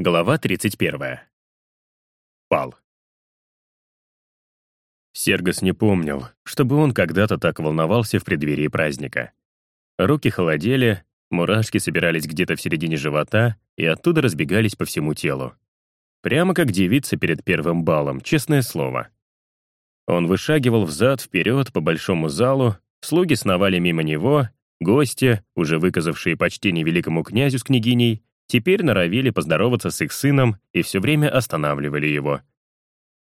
Глава 31. Пал. Сергос не помнил, чтобы он когда-то так волновался в преддверии праздника. Руки холодели, мурашки собирались где-то в середине живота и оттуда разбегались по всему телу. Прямо как девица перед первым балом, честное слово. Он вышагивал взад-вперед по большому залу, слуги сновали мимо него, гости, уже выказавшие почтение великому князю с княгиней, теперь норовили поздороваться с их сыном и все время останавливали его.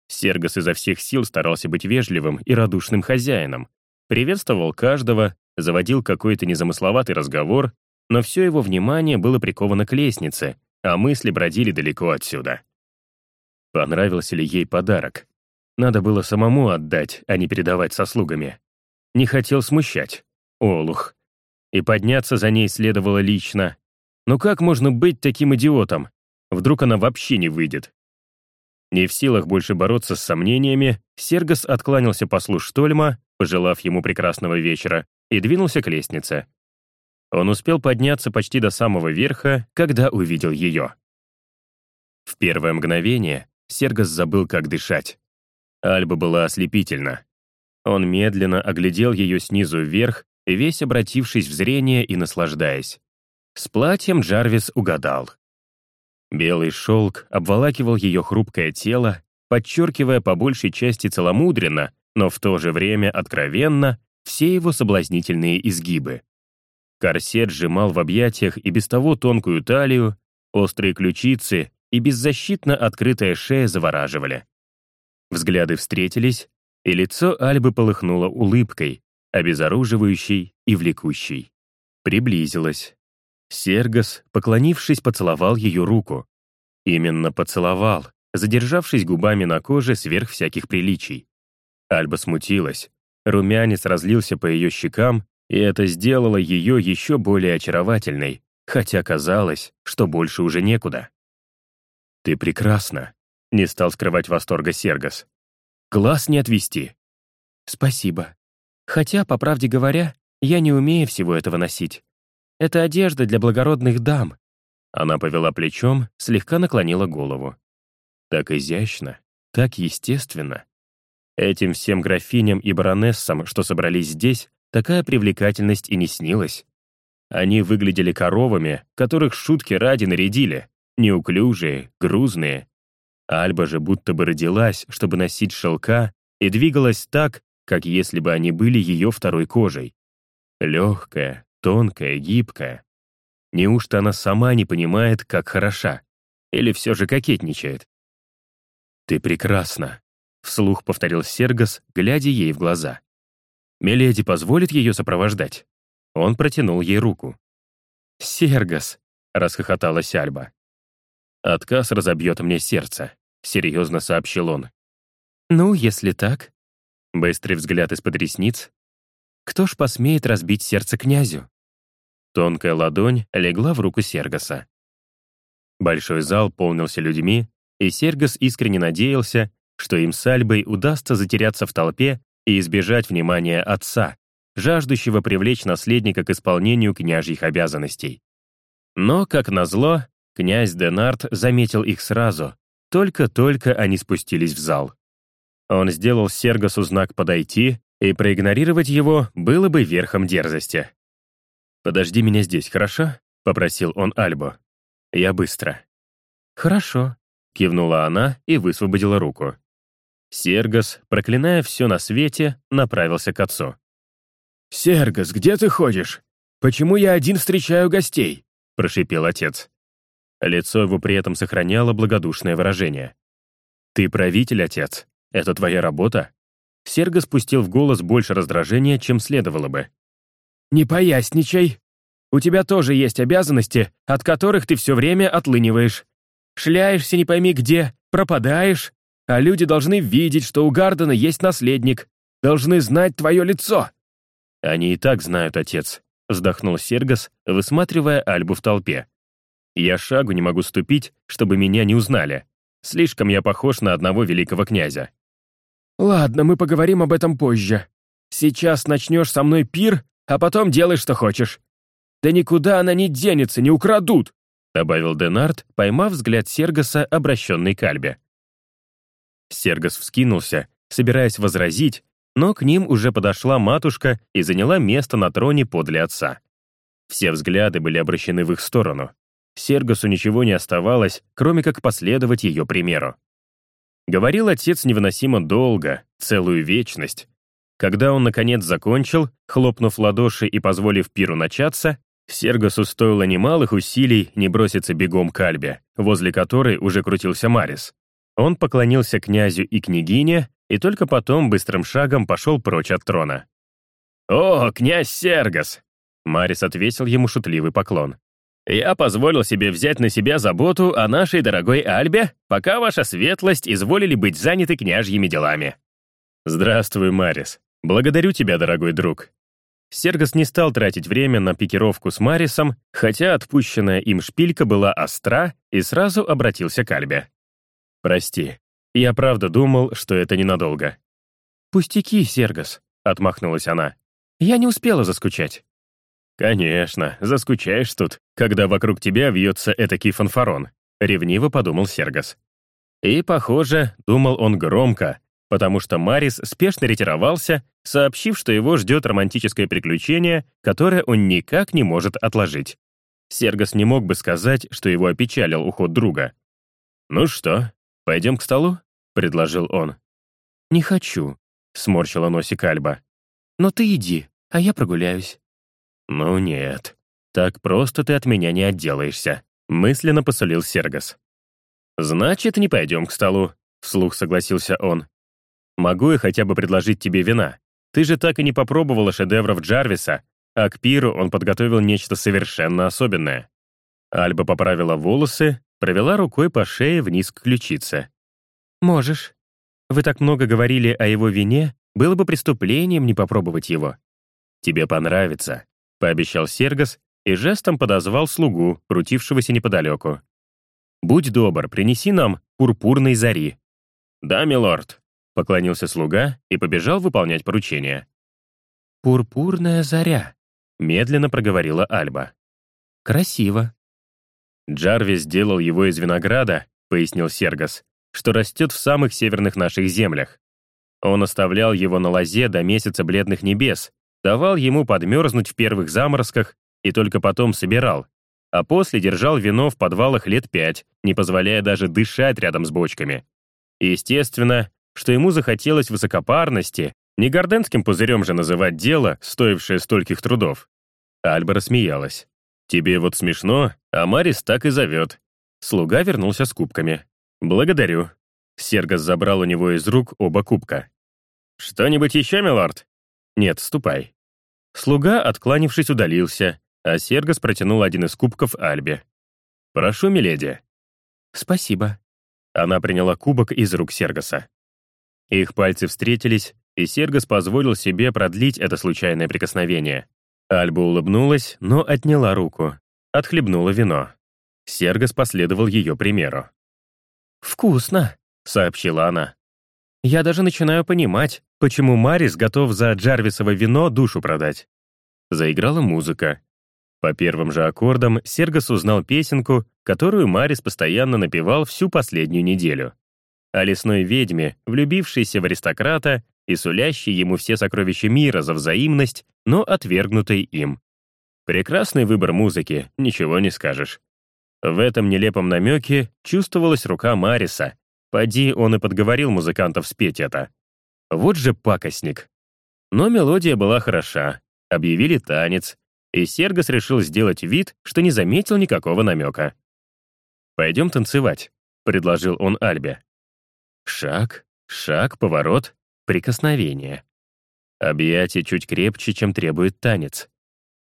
Сергос изо всех сил старался быть вежливым и радушным хозяином, приветствовал каждого, заводил какой-то незамысловатый разговор, но все его внимание было приковано к лестнице, а мысли бродили далеко отсюда. Понравился ли ей подарок? Надо было самому отдать, а не передавать со слугами. Не хотел смущать. Олух. И подняться за ней следовало лично, но как можно быть таким идиотом? Вдруг она вообще не выйдет? Не в силах больше бороться с сомнениями, Сергос откланялся послу Штольма, пожелав ему прекрасного вечера, и двинулся к лестнице. Он успел подняться почти до самого верха, когда увидел ее. В первое мгновение Сергос забыл, как дышать. Альба была ослепительна. Он медленно оглядел ее снизу вверх, весь обратившись в зрение и наслаждаясь. С платьем Джарвис угадал. Белый шелк обволакивал ее хрупкое тело, подчеркивая по большей части целомудренно, но в то же время откровенно, все его соблазнительные изгибы. Корсет сжимал в объятиях и без того тонкую талию, острые ключицы и беззащитно открытая шея завораживали. Взгляды встретились, и лицо Альбы полыхнуло улыбкой, обезоруживающей и влекущей. Приблизилась. Сергос, поклонившись, поцеловал ее руку. Именно поцеловал, задержавшись губами на коже сверх всяких приличий. Альба смутилась. Румянец разлился по ее щекам, и это сделало ее еще более очаровательной, хотя казалось, что больше уже некуда. «Ты прекрасна», — не стал скрывать восторга Сергос. «Глаз не отвести». «Спасибо. Хотя, по правде говоря, я не умею всего этого носить. Это одежда для благородных дам». Она повела плечом, слегка наклонила голову. Так изящно, так естественно. Этим всем графиням и баронессам, что собрались здесь, такая привлекательность и не снилась. Они выглядели коровами, которых шутки ради нарядили, неуклюжие, грузные. Альба же будто бы родилась, чтобы носить шелка, и двигалась так, как если бы они были ее второй кожей. Легкая, Тонкая, гибкая. Неужто она сама не понимает, как хороша? Или все же кокетничает? «Ты прекрасна», — вслух повторил Сергос, глядя ей в глаза. «Миледи позволит ее сопровождать?» Он протянул ей руку. «Сергос», — расхохоталась Альба. «Отказ разобьет мне сердце», — серьезно сообщил он. «Ну, если так». Быстрый взгляд из-под ресниц. «Кто ж посмеет разбить сердце князю?» Тонкая ладонь легла в руку Сергоса. Большой зал полнился людьми, и Сергос искренне надеялся, что им с Альбой удастся затеряться в толпе и избежать внимания отца, жаждущего привлечь наследника к исполнению княжьих обязанностей. Но, как назло, князь Денарт заметил их сразу, только-только они спустились в зал. Он сделал Сергосу знак «подойти», и проигнорировать его было бы верхом дерзости. «Подожди меня здесь, хорошо?» — попросил он Альбо. «Я быстро». «Хорошо», — кивнула она и высвободила руку. Сергос, проклиная все на свете, направился к отцу. «Сергос, где ты ходишь? Почему я один встречаю гостей?» — прошипел отец. Лицо его при этом сохраняло благодушное выражение. «Ты правитель, отец. Это твоя работа?» Серго спустил в голос больше раздражения, чем следовало бы. «Не поясничай. У тебя тоже есть обязанности, от которых ты все время отлыниваешь. Шляешься не пойми где, пропадаешь, а люди должны видеть, что у Гардена есть наследник, должны знать твое лицо». «Они и так знают, отец», — вздохнул Сергос, высматривая Альбу в толпе. «Я шагу не могу ступить, чтобы меня не узнали. Слишком я похож на одного великого князя». «Ладно, мы поговорим об этом позже. Сейчас начнешь со мной пир, а потом делай, что хочешь. Да никуда она не денется, не украдут. добавил Денард, поймав взгляд Сергоса, обращенный к Альбе. Сергос вскинулся, собираясь возразить, но к ним уже подошла матушка и заняла место на троне подле отца. Все взгляды были обращены в их сторону. Сергосу ничего не оставалось, кроме как последовать ее примеру. Говорил отец невыносимо долго, целую вечность. Когда он, наконец, закончил, хлопнув ладоши и позволив пиру начаться, Сергосу стоило немалых усилий не броситься бегом к Альбе, возле которой уже крутился Марис. Он поклонился князю и княгине, и только потом быстрым шагом пошел прочь от трона. «О, князь Сергос!» Марис отвесил ему шутливый поклон. «Я позволил себе взять на себя заботу о нашей дорогой Альбе, пока ваша светлость изволили быть заняты княжьими делами». «Здравствуй, Марис. Благодарю тебя, дорогой друг». Сергос не стал тратить время на пикировку с Марисом, хотя отпущенная им шпилька была остра, и сразу обратился к Альбе. «Прости, я правда думал, что это ненадолго». «Пустяки, Сергос», — отмахнулась она. «Я не успела заскучать». «Конечно, заскучаешь тут, когда вокруг тебя вьется этакий фанфарон», — ревниво подумал Сергос. И, похоже, думал он громко, потому что Марис спешно ретировался, сообщив, что его ждет романтическое приключение, которое он никак не может отложить. Сергос не мог бы сказать, что его опечалил уход друга. «Ну что, пойдем к столу?» — предложил он. «Не хочу», — сморщила носик Альба. «Но ты иди, а я прогуляюсь». «Ну нет, так просто ты от меня не отделаешься», — мысленно посулил Сергос. «Значит, не пойдем к столу», — вслух согласился он. «Могу я хотя бы предложить тебе вина. Ты же так и не попробовала шедевров Джарвиса, а к пиру он подготовил нечто совершенно особенное». Альба поправила волосы, провела рукой по шее вниз к ключице. «Можешь. Вы так много говорили о его вине, было бы преступлением не попробовать его». «Тебе понравится», — пообещал Сергос и жестом подозвал слугу, крутившегося неподалеку. «Будь добр, принеси нам пурпурной зари». «Да, милорд», — поклонился слуга и побежал выполнять поручение. «Пурпурная заря», — медленно проговорила Альба. «Красиво». «Джарвис сделал его из винограда», — пояснил Сергос, «что растет в самых северных наших землях. Он оставлял его на лозе до месяца бледных небес, давал ему подмерзнуть в первых заморозках и только потом собирал, а после держал вино в подвалах лет пять, не позволяя даже дышать рядом с бочками. естественно, что ему захотелось высокопарности, не горденским пузырем же называть дело, стоившее стольких трудов. Альба рассмеялась. «Тебе вот смешно, а Марис так и зовет». Слуга вернулся с кубками. «Благодарю». Сергос забрал у него из рук оба кубка. «Что-нибудь еще, милорд?» «Нет, ступай». Слуга, откланившись, удалился, а Сергос протянул один из кубков Альбе. «Прошу, миледи». «Спасибо». Она приняла кубок из рук Сергоса. Их пальцы встретились, и Сергос позволил себе продлить это случайное прикосновение. Альба улыбнулась, но отняла руку, отхлебнула вино. Сергос последовал ее примеру. «Вкусно», — сообщила она. «Я даже начинаю понимать, почему Марис готов за Джарвисово вино душу продать». Заиграла музыка. По первым же аккордам Сергос узнал песенку, которую Марис постоянно напевал всю последнюю неделю. О лесной ведьме, влюбившейся в аристократа и сулящей ему все сокровища мира за взаимность, но отвергнутой им. Прекрасный выбор музыки, ничего не скажешь. В этом нелепом намеке чувствовалась рука Мариса. Поди, он и подговорил музыкантов спеть это. Вот же пакостник. Но мелодия была хороша. Объявили танец, и Сергос решил сделать вид, что не заметил никакого намека. «Пойдем танцевать», — предложил он Альбе. Шаг, шаг, поворот, прикосновение. Объятие чуть крепче, чем требует танец.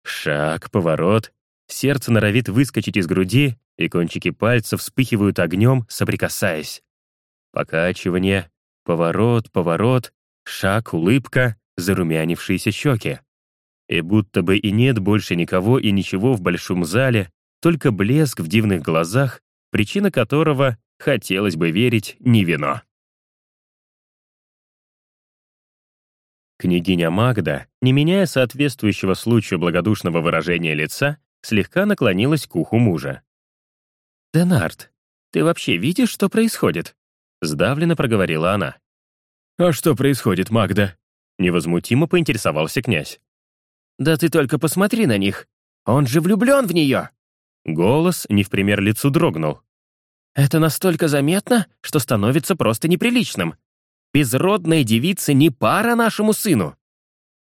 Шаг, поворот, сердце норовит выскочить из груди, и кончики пальцев вспыхивают огнем, соприкасаясь. Покачивание, поворот, поворот, шаг, улыбка, зарумянившиеся щеки. И будто бы и нет больше никого и ничего в большом зале, только блеск в дивных глазах, причина которого, хотелось бы верить, не вино. Княгиня Магда, не меняя соответствующего случаю благодушного выражения лица, слегка наклонилась к уху мужа. «Денард, ты вообще видишь, что происходит?» Сдавленно проговорила она. «А что происходит, Магда?» Невозмутимо поинтересовался князь. «Да ты только посмотри на них. Он же влюблен в нее!» Голос не в пример лицу дрогнул. «Это настолько заметно, что становится просто неприличным. Безродная девица не пара нашему сыну!»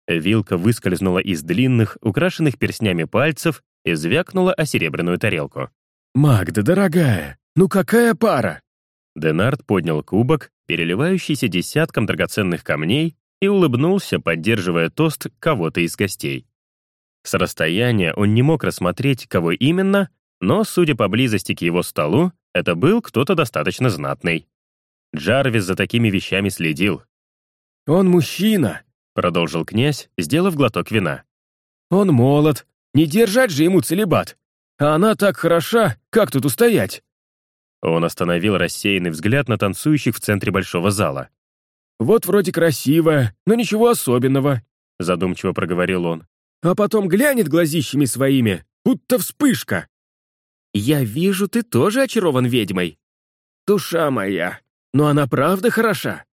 Вилка выскользнула из длинных, украшенных перстнями пальцев и звякнула о серебряную тарелку. «Магда, дорогая, ну какая пара?» Денард поднял кубок, переливающийся десятком драгоценных камней, и улыбнулся, поддерживая тост кого-то из гостей. С расстояния он не мог рассмотреть, кого именно, но, судя по близости к его столу, это был кто-то достаточно знатный. Джарвис за такими вещами следил. «Он мужчина», — продолжил князь, сделав глоток вина. «Он молод, не держать же ему целебат. А она так хороша, как тут устоять?» Он остановил рассеянный взгляд на танцующих в центре большого зала. «Вот вроде красивая, но ничего особенного», — задумчиво проговорил он. «А потом глянет глазищами своими, будто вспышка». «Я вижу, ты тоже очарован ведьмой». «Душа моя, но она правда хороша».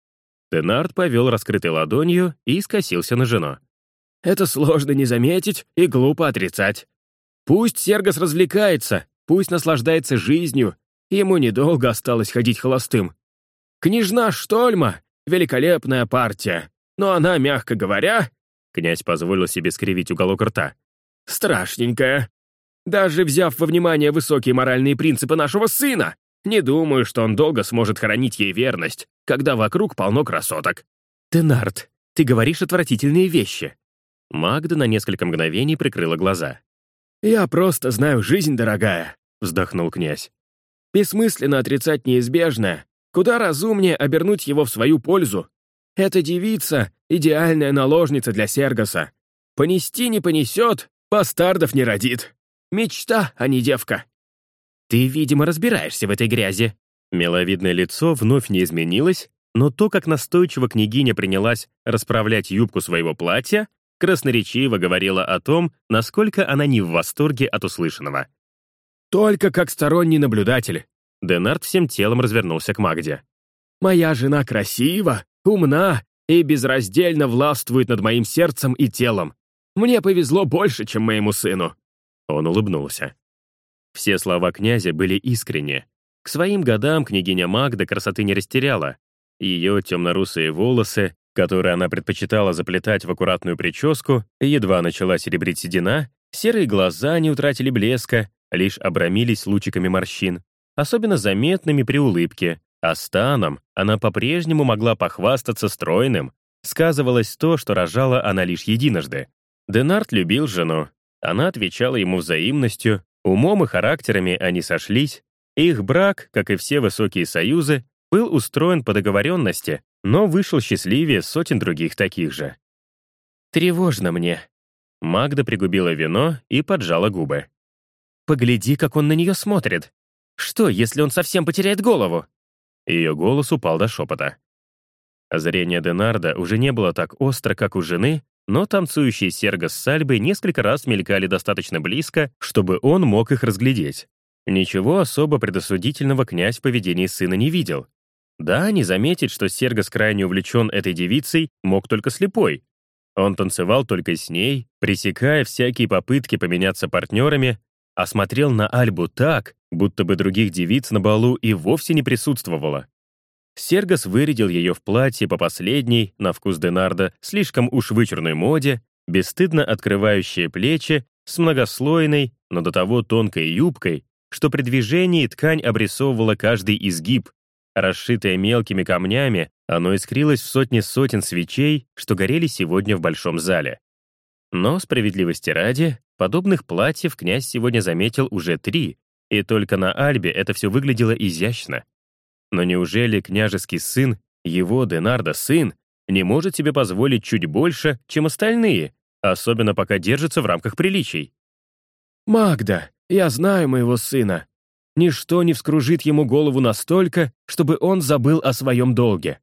Денард повел раскрытой ладонью и скосился на жену. «Это сложно не заметить и глупо отрицать. Пусть Сергос развлекается, пусть наслаждается жизнью, ему недолго осталось ходить холостым. Княжна Штольма — великолепная партия, но она, мягко говоря...» Князь позволил себе скривить уголок рта. «Страшненькая. Даже взяв во внимание высокие моральные принципы нашего сына, не думаю, что он долго сможет хранить ей верность, когда вокруг полно красоток. Тенард, ты говоришь отвратительные вещи. Магда на несколько мгновений прикрыла глаза. «Я просто знаю жизнь, дорогая», — вздохнул князь. «Бессмысленно отрицать неизбежное. Куда разумнее обернуть его в свою пользу. Эта девица — идеальная наложница для Сергоса. Понести не понесет, бастардов не родит. Мечта, а не девка. Ты, видимо, разбираешься в этой грязи». Миловидное лицо вновь не изменилось, но то, как настойчиво княгиня принялась расправлять юбку своего платья, красноречиво говорило о том, насколько она не в восторге от услышанного. «Только как сторонний наблюдатель». Денард всем телом развернулся к Магде. «Моя жена красива, умна и безраздельно властвует над моим сердцем и телом. Мне повезло больше, чем моему сыну». Он улыбнулся. Все слова князя были искренни. К своим годам княгиня Магда красоты не растеряла. Ее темно-русые волосы, которые она предпочитала заплетать в аккуратную прическу, едва начала серебрить седина, серые глаза не утратили блеска, лишь обрамились лучиками морщин, особенно заметными при улыбке, а станом она по-прежнему могла похвастаться стройным. Сказывалось то, что рожала она лишь единожды. Денарт любил жену. Она отвечала ему взаимностью, Умом и характерами они сошлись, их брак, как и все высокие союзы, был устроен по договоренности, но вышел счастливее сотен других таких же. «Тревожно мне». Магда пригубила вино и поджала губы. «Погляди, как он на нее смотрит. Что, если он совсем потеряет голову?» Ее голос упал до шепота. Зрение Денарда уже не было так остро, как у жены, но танцующие Серго с Сальбой несколько раз мелькали достаточно близко, чтобы он мог их разглядеть. Ничего особо предосудительного князь в поведении сына не видел. Да, не заметить, что Сергос крайне увлечен этой девицей, мог только слепой. Он танцевал только с ней, пресекая всякие попытки поменяться партнерами, а смотрел на Альбу так, будто бы других девиц на балу и вовсе не присутствовало. Сергос вырядил ее в платье по последней, на вкус Денарда, слишком уж вычурной моде, бесстыдно открывающие плечи, с многослойной, но до того тонкой юбкой, что при движении ткань обрисовывала каждый изгиб. Расшитое мелкими камнями, оно искрилось в сотни сотен свечей, что горели сегодня в большом зале. Но, справедливости ради, подобных платьев князь сегодня заметил уже три, и только на Альбе это все выглядело изящно. Но неужели княжеский сын, его Денарда сын, не может себе позволить чуть больше, чем остальные, особенно пока держится в рамках приличий? «Магда, я знаю моего сына. Ничто не вскружит ему голову настолько, чтобы он забыл о своем долге.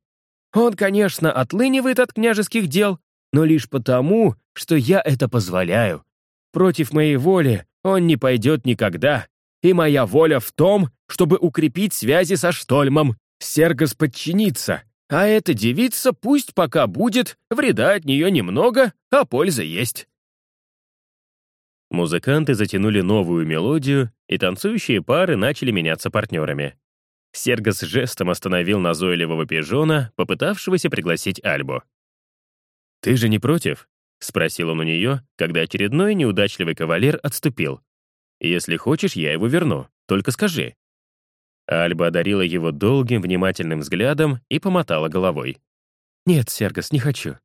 Он, конечно, отлынивает от княжеских дел, но лишь потому, что я это позволяю. Против моей воли он не пойдет никогда, и моя воля в том, чтобы укрепить связи со Штольмом. Сергос подчинится, а эта девица пусть пока будет, вреда от нее немного, а польза есть». Музыканты затянули новую мелодию, и танцующие пары начали меняться партнерами. Сергос жестом остановил назойливого пижона, попытавшегося пригласить Альбу. «Ты же не против?» — спросил он у нее, когда очередной неудачливый кавалер отступил. «Если хочешь, я его верну. Только скажи». Альба одарила его долгим, внимательным взглядом и помотала головой. «Нет, Сергос, не хочу.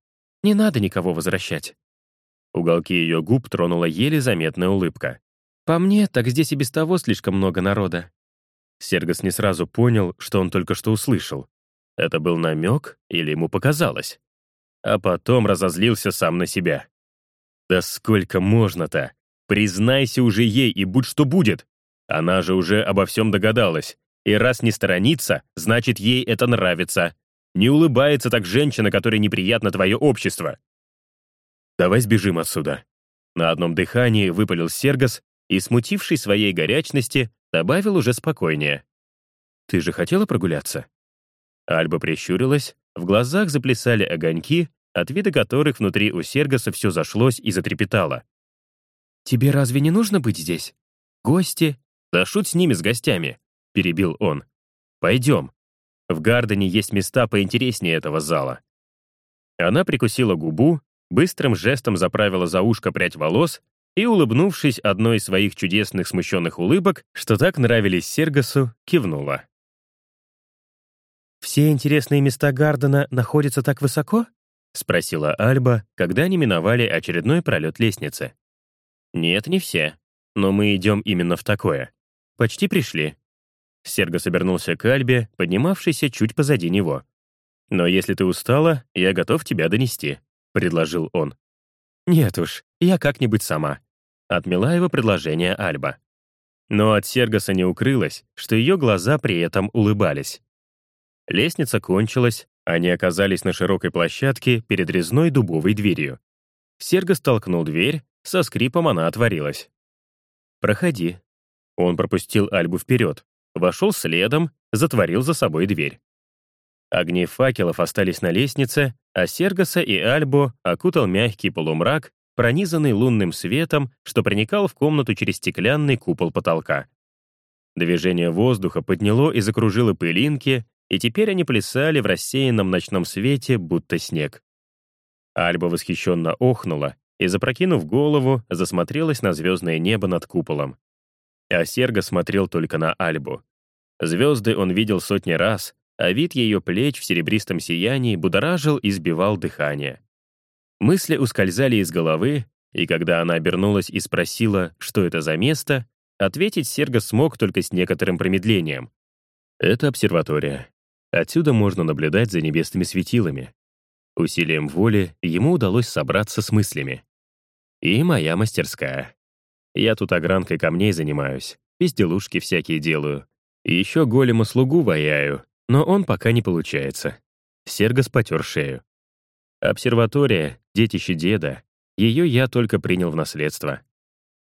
Не надо никого возвращать». Уголки ее губ тронула еле заметная улыбка. «По мне, так здесь и без того слишком много народа». Сергос не сразу понял, что он только что услышал. Это был намек или ему показалось? А потом разозлился сам на себя. «Да сколько можно-то? Признайся уже ей, и будь что будет. Она же уже обо всем догадалась. И раз не сторонится, значит, ей это нравится. Не улыбается так женщина, которой неприятно твое общество. Давай сбежим отсюда. На одном дыхании выпалил Сергос и, смутивший своей горячности, добавил уже спокойнее. «Ты же хотела прогуляться?» Альба прищурилась, в глазах заплясали огоньки, от вида которых внутри у Сергоса все зашлось и затрепетало. «Тебе разве не нужно быть здесь? Гости?» «Да шут с ними, с гостями перебил он. «Пойдем. В Гардене есть места поинтереснее этого зала». Она прикусила губу, быстрым жестом заправила за ушко прядь волос и, улыбнувшись одной из своих чудесных смущенных улыбок, что так нравились Сергасу, кивнула. «Все интересные места Гардена находятся так высоко?» — спросила Альба, когда они миновали очередной пролет лестницы. «Нет, не все. Но мы идем именно в такое. Почти пришли. Серго обернулся к Альбе, поднимавшейся чуть позади него. «Но если ты устала, я готов тебя донести», — предложил он. «Нет уж, я как-нибудь сама», — отмела его предложение Альба. Но от Сергоса не укрылось, что ее глаза при этом улыбались. Лестница кончилась, они оказались на широкой площадке перед резной дубовой дверью. Сергос толкнул дверь, со скрипом она отворилась. «Проходи». Он пропустил Альбу вперед, вошел следом, затворил за собой дверь. Огни факелов остались на лестнице, а Сергоса и Альбо окутал мягкий полумрак, пронизанный лунным светом, что проникал в комнату через стеклянный купол потолка. Движение воздуха подняло и закружило пылинки, и теперь они плясали в рассеянном ночном свете, будто снег. Альба восхищенно охнула и, запрокинув голову, засмотрелась на звездное небо над куполом. А Серго смотрел только на Альбу. Звезды он видел сотни раз, а вид ее плеч в серебристом сиянии будоражил и сбивал дыхание. Мысли ускользали из головы, и когда она обернулась и спросила, что это за место, ответить Серго смог только с некоторым промедлением. «Это обсерватория. Отсюда можно наблюдать за небесными светилами». Усилием воли ему удалось собраться с мыслями. «И моя мастерская. Я тут огранкой камней занимаюсь, безделушки всякие делаю, и еще голема слугу ваяю, но он пока не получается. Сергос потер шею. Обсерватория, детище деда, ее я только принял в наследство.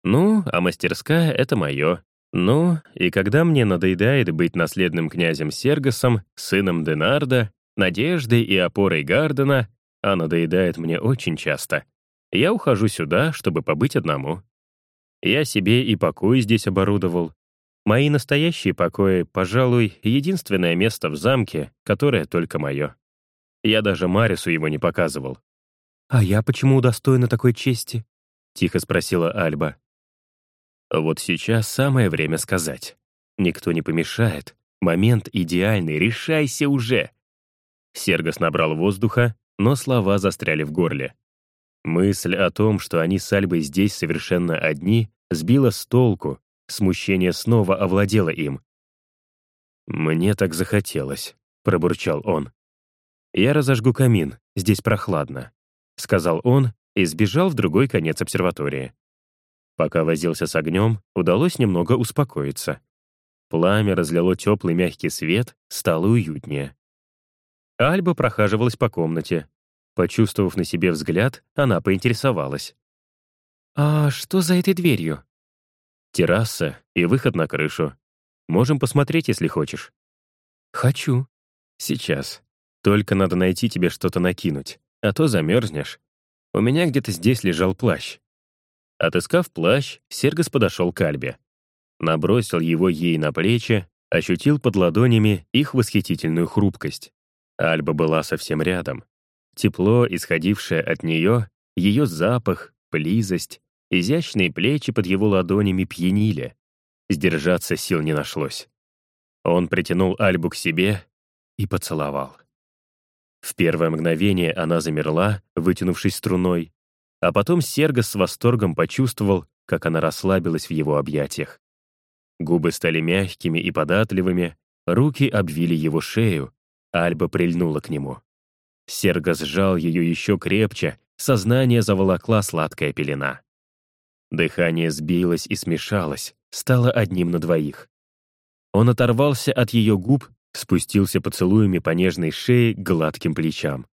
Ну, а мастерская — это мое. Ну, и когда мне надоедает быть наследным князем Сергосом, сыном Денарда, надеждой и опорой Гардена, а надоедает мне очень часто, я ухожу сюда, чтобы побыть одному. Я себе и покой здесь оборудовал, Мои настоящие покои, пожалуй, единственное место в замке, которое только мое. Я даже Марису его не показывал. «А я почему удостоена такой чести?» — тихо спросила Альба. Вот сейчас самое время сказать. Никто не помешает. Момент идеальный, решайся уже. Сергос набрал воздуха, но слова застряли в горле. Мысль о том, что они с Альбой здесь совершенно одни, сбила с толку, Смущение снова овладело им. «Мне так захотелось», — пробурчал он. «Я разожгу камин, здесь прохладно», — сказал он и сбежал в другой конец обсерватории. Пока возился с огнем, удалось немного успокоиться. Пламя разлило теплый мягкий свет, стало уютнее. Альба прохаживалась по комнате. Почувствовав на себе взгляд, она поинтересовалась. «А что за этой дверью?» Терраса и выход на крышу. Можем посмотреть, если хочешь». «Хочу». «Сейчас. Только надо найти тебе что-то накинуть, а то замерзнешь. У меня где-то здесь лежал плащ». Отыскав плащ, Сергос подошел к Альбе. Набросил его ей на плечи, ощутил под ладонями их восхитительную хрупкость. Альба была совсем рядом. Тепло, исходившее от нее, ее запах, близость, изящные плечи под его ладонями пьянили. Сдержаться сил не нашлось. Он притянул Альбу к себе и поцеловал. В первое мгновение она замерла, вытянувшись струной, а потом Серго с восторгом почувствовал, как она расслабилась в его объятиях. Губы стали мягкими и податливыми, руки обвили его шею, Альба прильнула к нему. Серго сжал ее еще крепче, сознание заволокла сладкая пелена. Дыхание сбилось и смешалось, стало одним на двоих. Он оторвался от ее губ, спустился поцелуями по нежной шее к гладким плечам.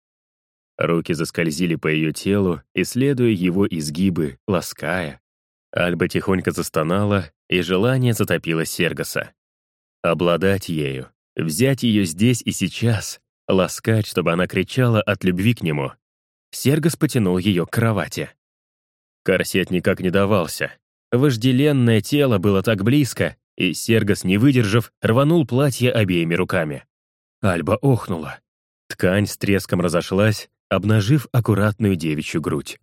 Руки заскользили по ее телу, исследуя его изгибы, лаская. Альба тихонько застонала, и желание затопило Сергоса. Обладать ею, взять ее здесь и сейчас, ласкать, чтобы она кричала от любви к нему. Сергос потянул ее к кровати. Корсет никак не давался. Вожделенное тело было так близко, и Сергос, не выдержав, рванул платье обеими руками. Альба охнула. Ткань с треском разошлась, обнажив аккуратную девичью грудь.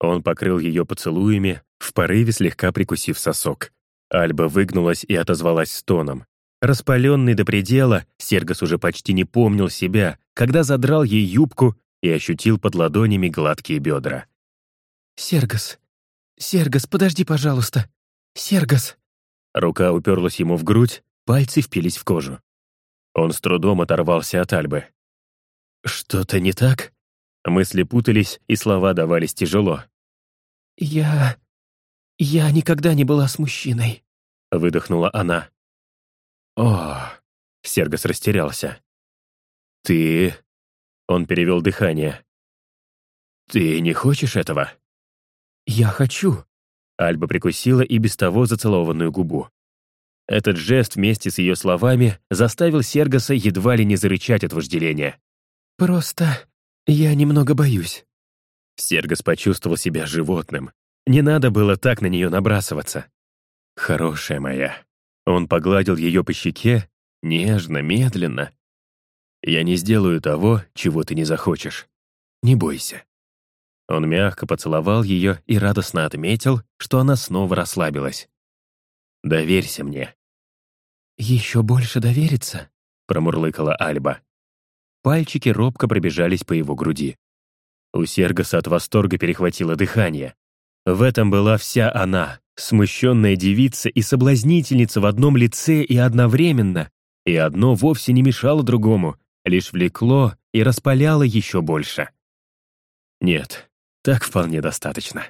Он покрыл ее поцелуями, в порыве слегка прикусив сосок. Альба выгнулась и отозвалась стоном. Распаленный до предела, Сергос уже почти не помнил себя, когда задрал ей юбку и ощутил под ладонями гладкие бедра. «Сергос! Сергос, подожди, пожалуйста! Сергос!» Рука уперлась ему в грудь, пальцы впились в кожу. Он с трудом оторвался от Альбы. «Что-то не так?» Мысли путались, и слова давались тяжело. «Я... я никогда не была с мужчиной», — выдохнула она. «О...» — Сергос растерялся. «Ты...» — он перевел дыхание. «Ты не хочешь этого?» «Я хочу», — Альба прикусила и без того зацелованную губу. Этот жест вместе с ее словами заставил Сергоса едва ли не зарычать от вожделения. «Просто я немного боюсь». Сергос почувствовал себя животным. Не надо было так на нее набрасываться. «Хорошая моя». Он погладил ее по щеке, нежно, медленно. «Я не сделаю того, чего ты не захочешь. Не бойся». Он мягко поцеловал ее и радостно отметил, что она снова расслабилась. «Доверься мне». «Еще больше довериться?» — промурлыкала Альба. Пальчики робко пробежались по его груди. У Сергоса от восторга перехватило дыхание. В этом была вся она, смущенная девица и соблазнительница в одном лице и одновременно, и одно вовсе не мешало другому, лишь влекло и распаляло еще больше. Нет, так вполне достаточно.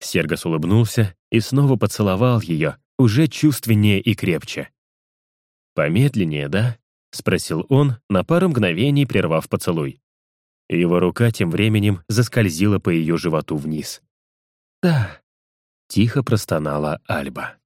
Сергос улыбнулся и снова поцеловал ее, уже чувственнее и крепче. «Помедленнее, да?» — спросил он, на пару мгновений прервав поцелуй. Его рука тем временем заскользила по ее животу вниз. «Да», — тихо простонала Альба.